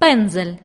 Pencil.